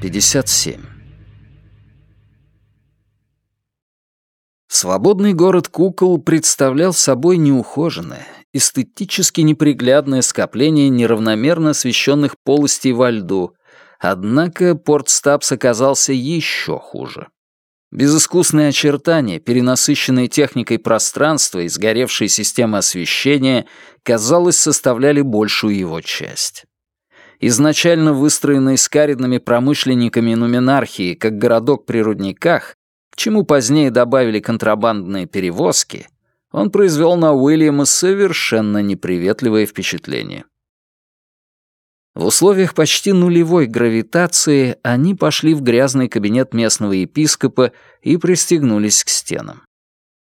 57. Свободный город кукол представлял собой неухоженное, эстетически неприглядное скопление неравномерно освещенных полостей во льду, однако Порт Стабс оказался еще хуже. Безыскусные очертания, перенасыщенные техникой пространства и сгоревшие системы освещения, казалось, составляли большую его часть. Изначально выстроенный скаридными промышленниками Нуминархии как городок при рудниках, к чему позднее добавили контрабандные перевозки, он произвел на Уильяма совершенно неприветливое впечатление. В условиях почти нулевой гравитации они пошли в грязный кабинет местного епископа и пристегнулись к стенам.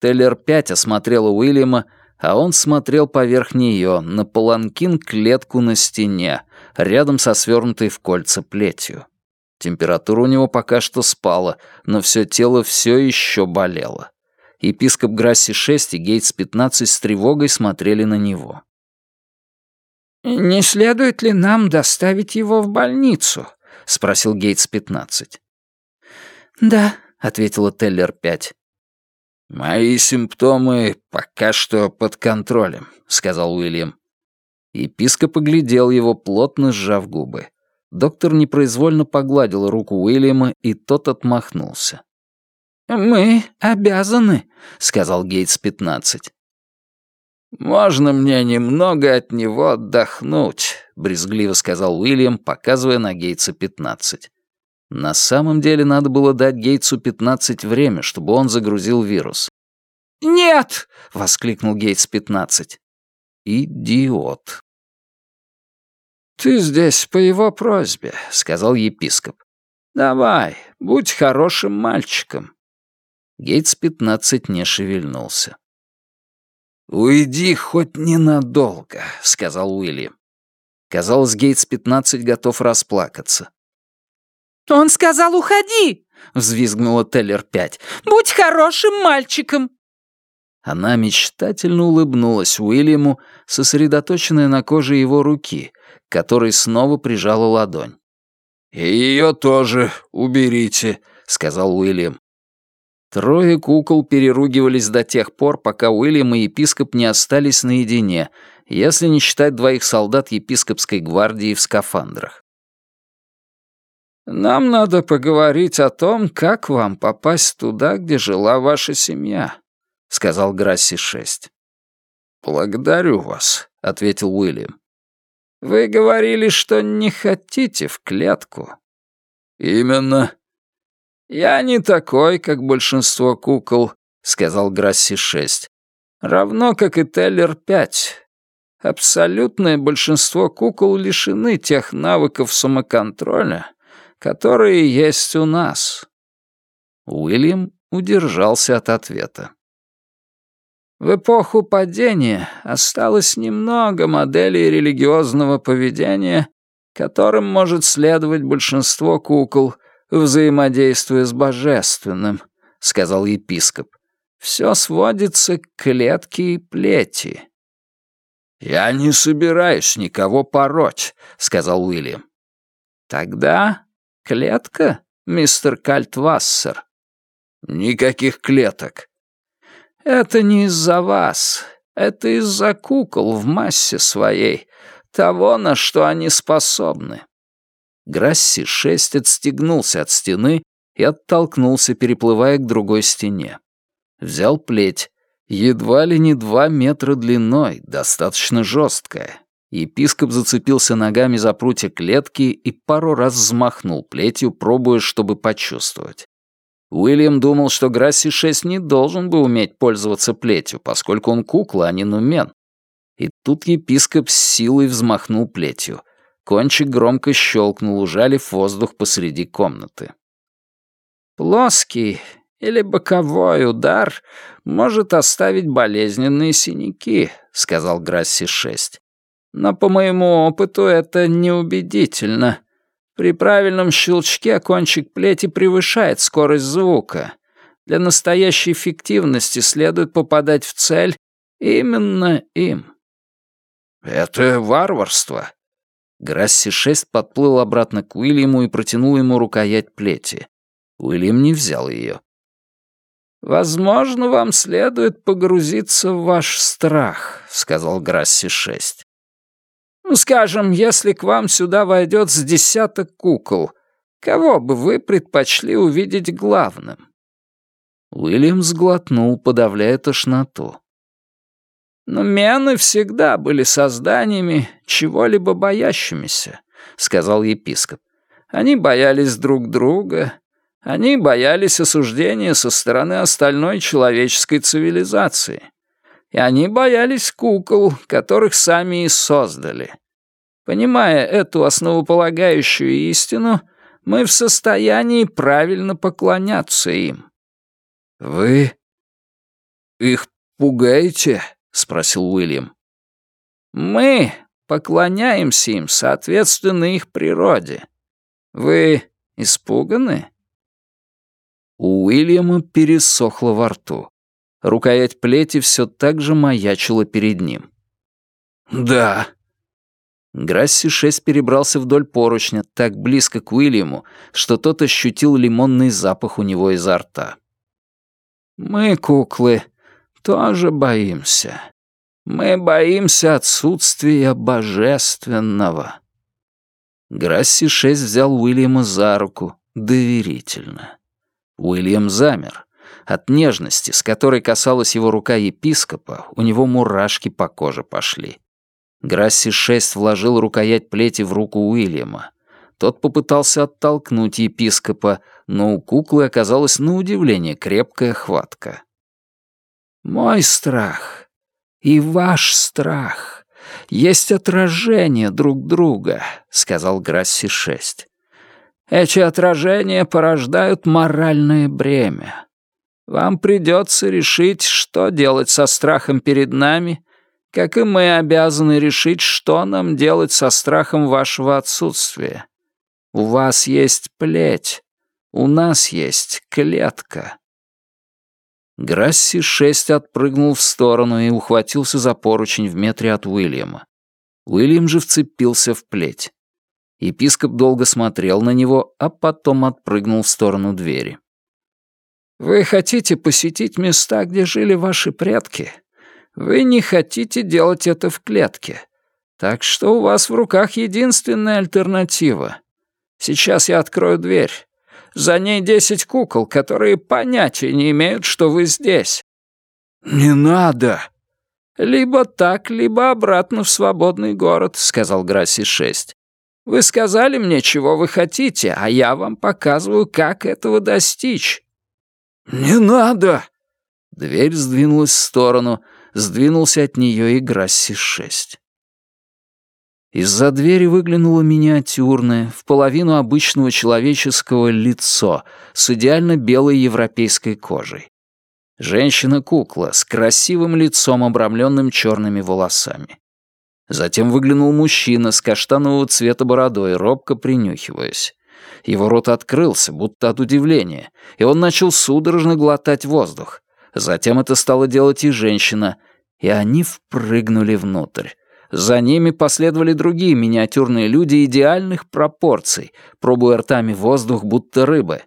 Теллер-5 осмотрела Уильяма, а он смотрел поверх нее на паланкин-клетку на стене, рядом со свернутой в кольца плетью. Температура у него пока что спала, но все тело все еще болело. Епископ Грасси-6 и Гейтс-15 с тревогой смотрели на него. «Не следует ли нам доставить его в больницу?» — спросил Гейтс-15. «Да», — ответила Теллер-5. «Мои симптомы пока что под контролем», — сказал Уильям. Епископ оглядел его, плотно сжав губы. Доктор непроизвольно погладил руку Уильяма, и тот отмахнулся. «Мы обязаны», — сказал Гейтс-15. «Можно мне немного от него отдохнуть», — брезгливо сказал Уильям, показывая на Гейтса 15. На самом деле надо было дать Гейтсу 15 время, чтобы он загрузил вирус. «Нет!» — воскликнул Гейтс 15. «Идиот!» «Ты здесь по его просьбе», — сказал епископ. «Давай, будь хорошим мальчиком». Гейтс 15 не шевельнулся. «Уйди хоть ненадолго», — сказал Уильям. Казалось, Гейтс-15 готов расплакаться. «Он сказал, уходи!» — взвизгнула Теллер-5. «Будь хорошим мальчиком!» Она мечтательно улыбнулась Уильяму, сосредоточенная на коже его руки, которой снова прижала ладонь. «И ее тоже уберите», — сказал Уильям. Трое кукол переругивались до тех пор, пока Уильям и епископ не остались наедине, если не считать двоих солдат епископской гвардии в скафандрах. «Нам надо поговорить о том, как вам попасть туда, где жила ваша семья», — сказал Грасси-6. «Благодарю вас», — ответил Уильям. «Вы говорили, что не хотите в клетку». «Именно», «Я не такой, как большинство кукол», — сказал Грасси-6. «Равно как и Теллер-5. Абсолютное большинство кукол лишены тех навыков самоконтроля, которые есть у нас». Уильям удержался от ответа. В эпоху падения осталось немного моделей религиозного поведения, которым может следовать большинство кукол, взаимодействуя с божественным», — сказал епископ. «Все сводится к клетке и плети». «Я не собираюсь никого пороть», — сказал Уильям. «Тогда клетка, мистер Кальтвассер?» «Никаких клеток». «Это не из-за вас. Это из-за кукол в массе своей, того, на что они способны. Грасси-6 отстегнулся от стены и оттолкнулся, переплывая к другой стене. Взял плеть, едва ли не два метра длиной, достаточно жесткая. Епископ зацепился ногами за прутья клетки и пару раз взмахнул плетью, пробуя, чтобы почувствовать. Уильям думал, что Грасси-6 не должен бы уметь пользоваться плетью, поскольку он кукла, а не нумен. И тут епископ с силой взмахнул плетью — Кончик громко щелкнул, ужалив воздух посреди комнаты. «Плоский или боковой удар может оставить болезненные синяки», — сказал Грасси-6. «Но по моему опыту это неубедительно. При правильном щелчке кончик плети превышает скорость звука. Для настоящей эффективности следует попадать в цель именно им». «Это варварство», Грасси-6 подплыл обратно к Уильяму и протянул ему рукоять плети. Уильям не взял ее. «Возможно, вам следует погрузиться в ваш страх», — сказал Грасси-6. «Ну, скажем, если к вам сюда войдет с десяток кукол, кого бы вы предпочли увидеть главным?» Уильям сглотнул, подавляя тошноту. «Но мены всегда были созданиями, чего-либо боящимися», — сказал епископ. «Они боялись друг друга, они боялись осуждения со стороны остальной человеческой цивилизации. И они боялись кукол, которых сами и создали. Понимая эту основополагающую истину, мы в состоянии правильно поклоняться им. «Вы их пугаете?» — спросил Уильям. «Мы поклоняемся им соответственно их природе. Вы испуганы?» У Уильяма пересохло во рту. Рукоять плети все так же маячила перед ним. «Да». Грасси-6 перебрался вдоль поручня, так близко к Уильяму, что тот ощутил лимонный запах у него изо рта. «Мы, куклы, тоже боимся. Мы боимся отсутствия божественного». Грасси-6 взял Уильяма за руку, доверительно. Уильям замер. От нежности, с которой касалась его рука епископа, у него мурашки по коже пошли. Грасси-6 вложил рукоять плети в руку Уильяма. Тот попытался оттолкнуть епископа, но у куклы оказалась на удивление крепкая хватка. «Мой страх и ваш страх есть отражение друг друга», — сказал Грасси-6. Эти отражения порождают моральное бремя. Вам придется решить, что делать со страхом перед нами, как и мы обязаны решить, что нам делать со страхом вашего отсутствия. У вас есть плеть, у нас есть клетка». Грасси-6 отпрыгнул в сторону и ухватился за поручень в метре от Уильяма. Уильям же вцепился в плеть. Епископ долго смотрел на него, а потом отпрыгнул в сторону двери. «Вы хотите посетить места, где жили ваши предки? Вы не хотите делать это в клетке. Так что у вас в руках единственная альтернатива. Сейчас я открою дверь. За ней десять кукол, которые понятия не имеют, что вы здесь». «Не надо!» «Либо так, либо обратно в свободный город», — сказал Грасси-6. Вы сказали мне, чего вы хотите, а я вам показываю, как этого достичь». «Не надо!» Дверь сдвинулась в сторону, сдвинулся от нее и Грасси-6. Из-за двери выглянуло миниатюрное, в половину обычного человеческого лицо с идеально белой европейской кожей. Женщина-кукла с красивым лицом, обрамленным черными волосами. Затем выглянул мужчина с каштанового цвета бородой, робко принюхиваясь. Его рот открылся, будто от удивления, и он начал судорожно глотать воздух. Затем это стало делать и женщина, и они впрыгнули внутрь. За ними последовали другие миниатюрные люди идеальных пропорций, пробуя ртами воздух, будто рыбы.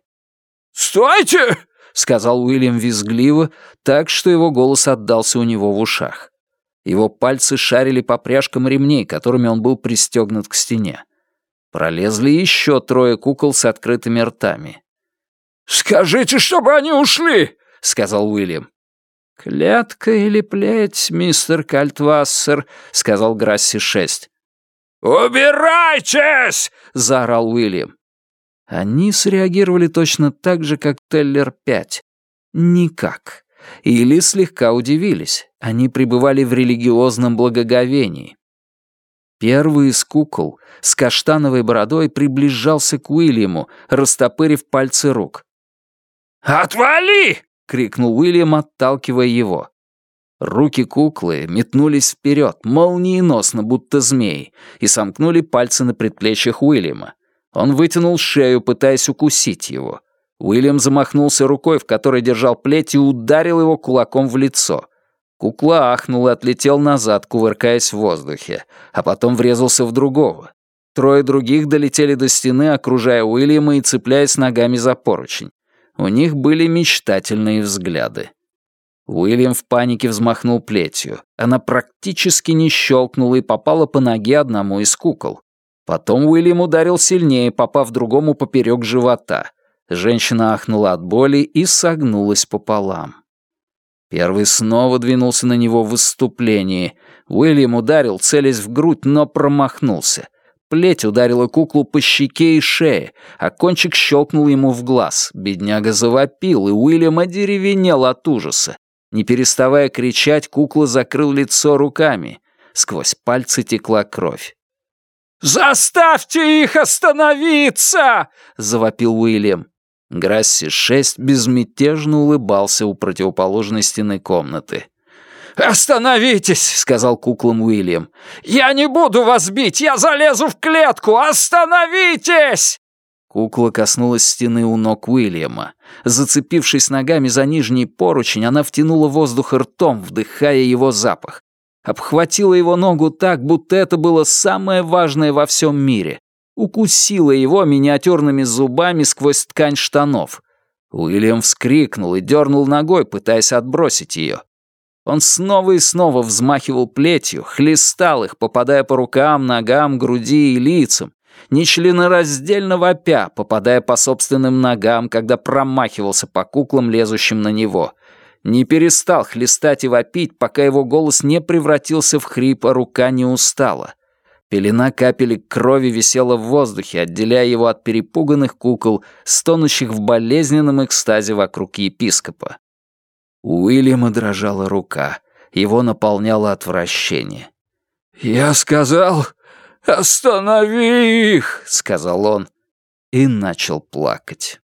«Стойте!» — сказал Уильям визгливо, так что его голос отдался у него в ушах. Его пальцы шарили по пряжкам ремней, которыми он был пристегнут к стене. Пролезли еще трое кукол с открытыми ртами. «Скажите, чтобы они ушли!» — сказал Уильям. «Клетка или плеть, мистер Кальтвассер?» — сказал Грасси-6. «Убирайтесь!» — заорал Уильям. Они среагировали точно так же, как Теллер-5. Никак или слегка удивились. Они пребывали в религиозном благоговении. Первый из кукол с каштановой бородой приближался к Уильяму, растопырив пальцы рук. «Отвали!» — крикнул Уильям, отталкивая его. Руки куклы метнулись вперед, молниеносно, будто змеи, и сомкнули пальцы на предплечьях Уильяма. Он вытянул шею, пытаясь укусить его. Уильям замахнулся рукой, в которой держал плеть, и ударил его кулаком в лицо. Кукла ахнул и отлетел назад, кувыркаясь в воздухе, а потом врезался в другого. Трое других долетели до стены, окружая Уильяма и цепляясь ногами за поручень. У них были мечтательные взгляды. Уильям в панике взмахнул плетью. Она практически не щелкнула и попала по ноге одному из кукол. Потом Уильям ударил сильнее, попав другому поперек живота. Женщина ахнула от боли и согнулась пополам. Первый снова двинулся на него в выступлении. Уильям ударил, целясь в грудь, но промахнулся. Плеть ударила куклу по щеке и шее, а кончик щелкнул ему в глаз. Бедняга завопил, и Уильям одеревенел от ужаса. Не переставая кричать, кукла закрыл лицо руками. Сквозь пальцы текла кровь. «Заставьте их остановиться!» — завопил Уильям. Грасси-6 безмятежно улыбался у противоположной стены комнаты. «Остановитесь!» — сказал куклам Уильям. «Я не буду вас бить! Я залезу в клетку! Остановитесь!» Кукла коснулась стены у ног Уильяма. Зацепившись ногами за нижний поручень, она втянула воздух ртом, вдыхая его запах. Обхватила его ногу так, будто это было самое важное во всем мире укусила его миниатюрными зубами сквозь ткань штанов. Уильям вскрикнул и дернул ногой, пытаясь отбросить ее. Он снова и снова взмахивал плетью, хлестал их, попадая по рукам, ногам, груди и лицам, нечленораздельно вопя, попадая по собственным ногам, когда промахивался по куклам, лезущим на него. Не перестал хлестать и вопить, пока его голос не превратился в хрип, а рука не устала. Пелена капелек крови висела в воздухе, отделяя его от перепуганных кукол, стонущих в болезненном экстазе вокруг епископа. У Уильяма дрожала рука. Его наполняло отвращение. «Я сказал, останови их!» — сказал он и начал плакать.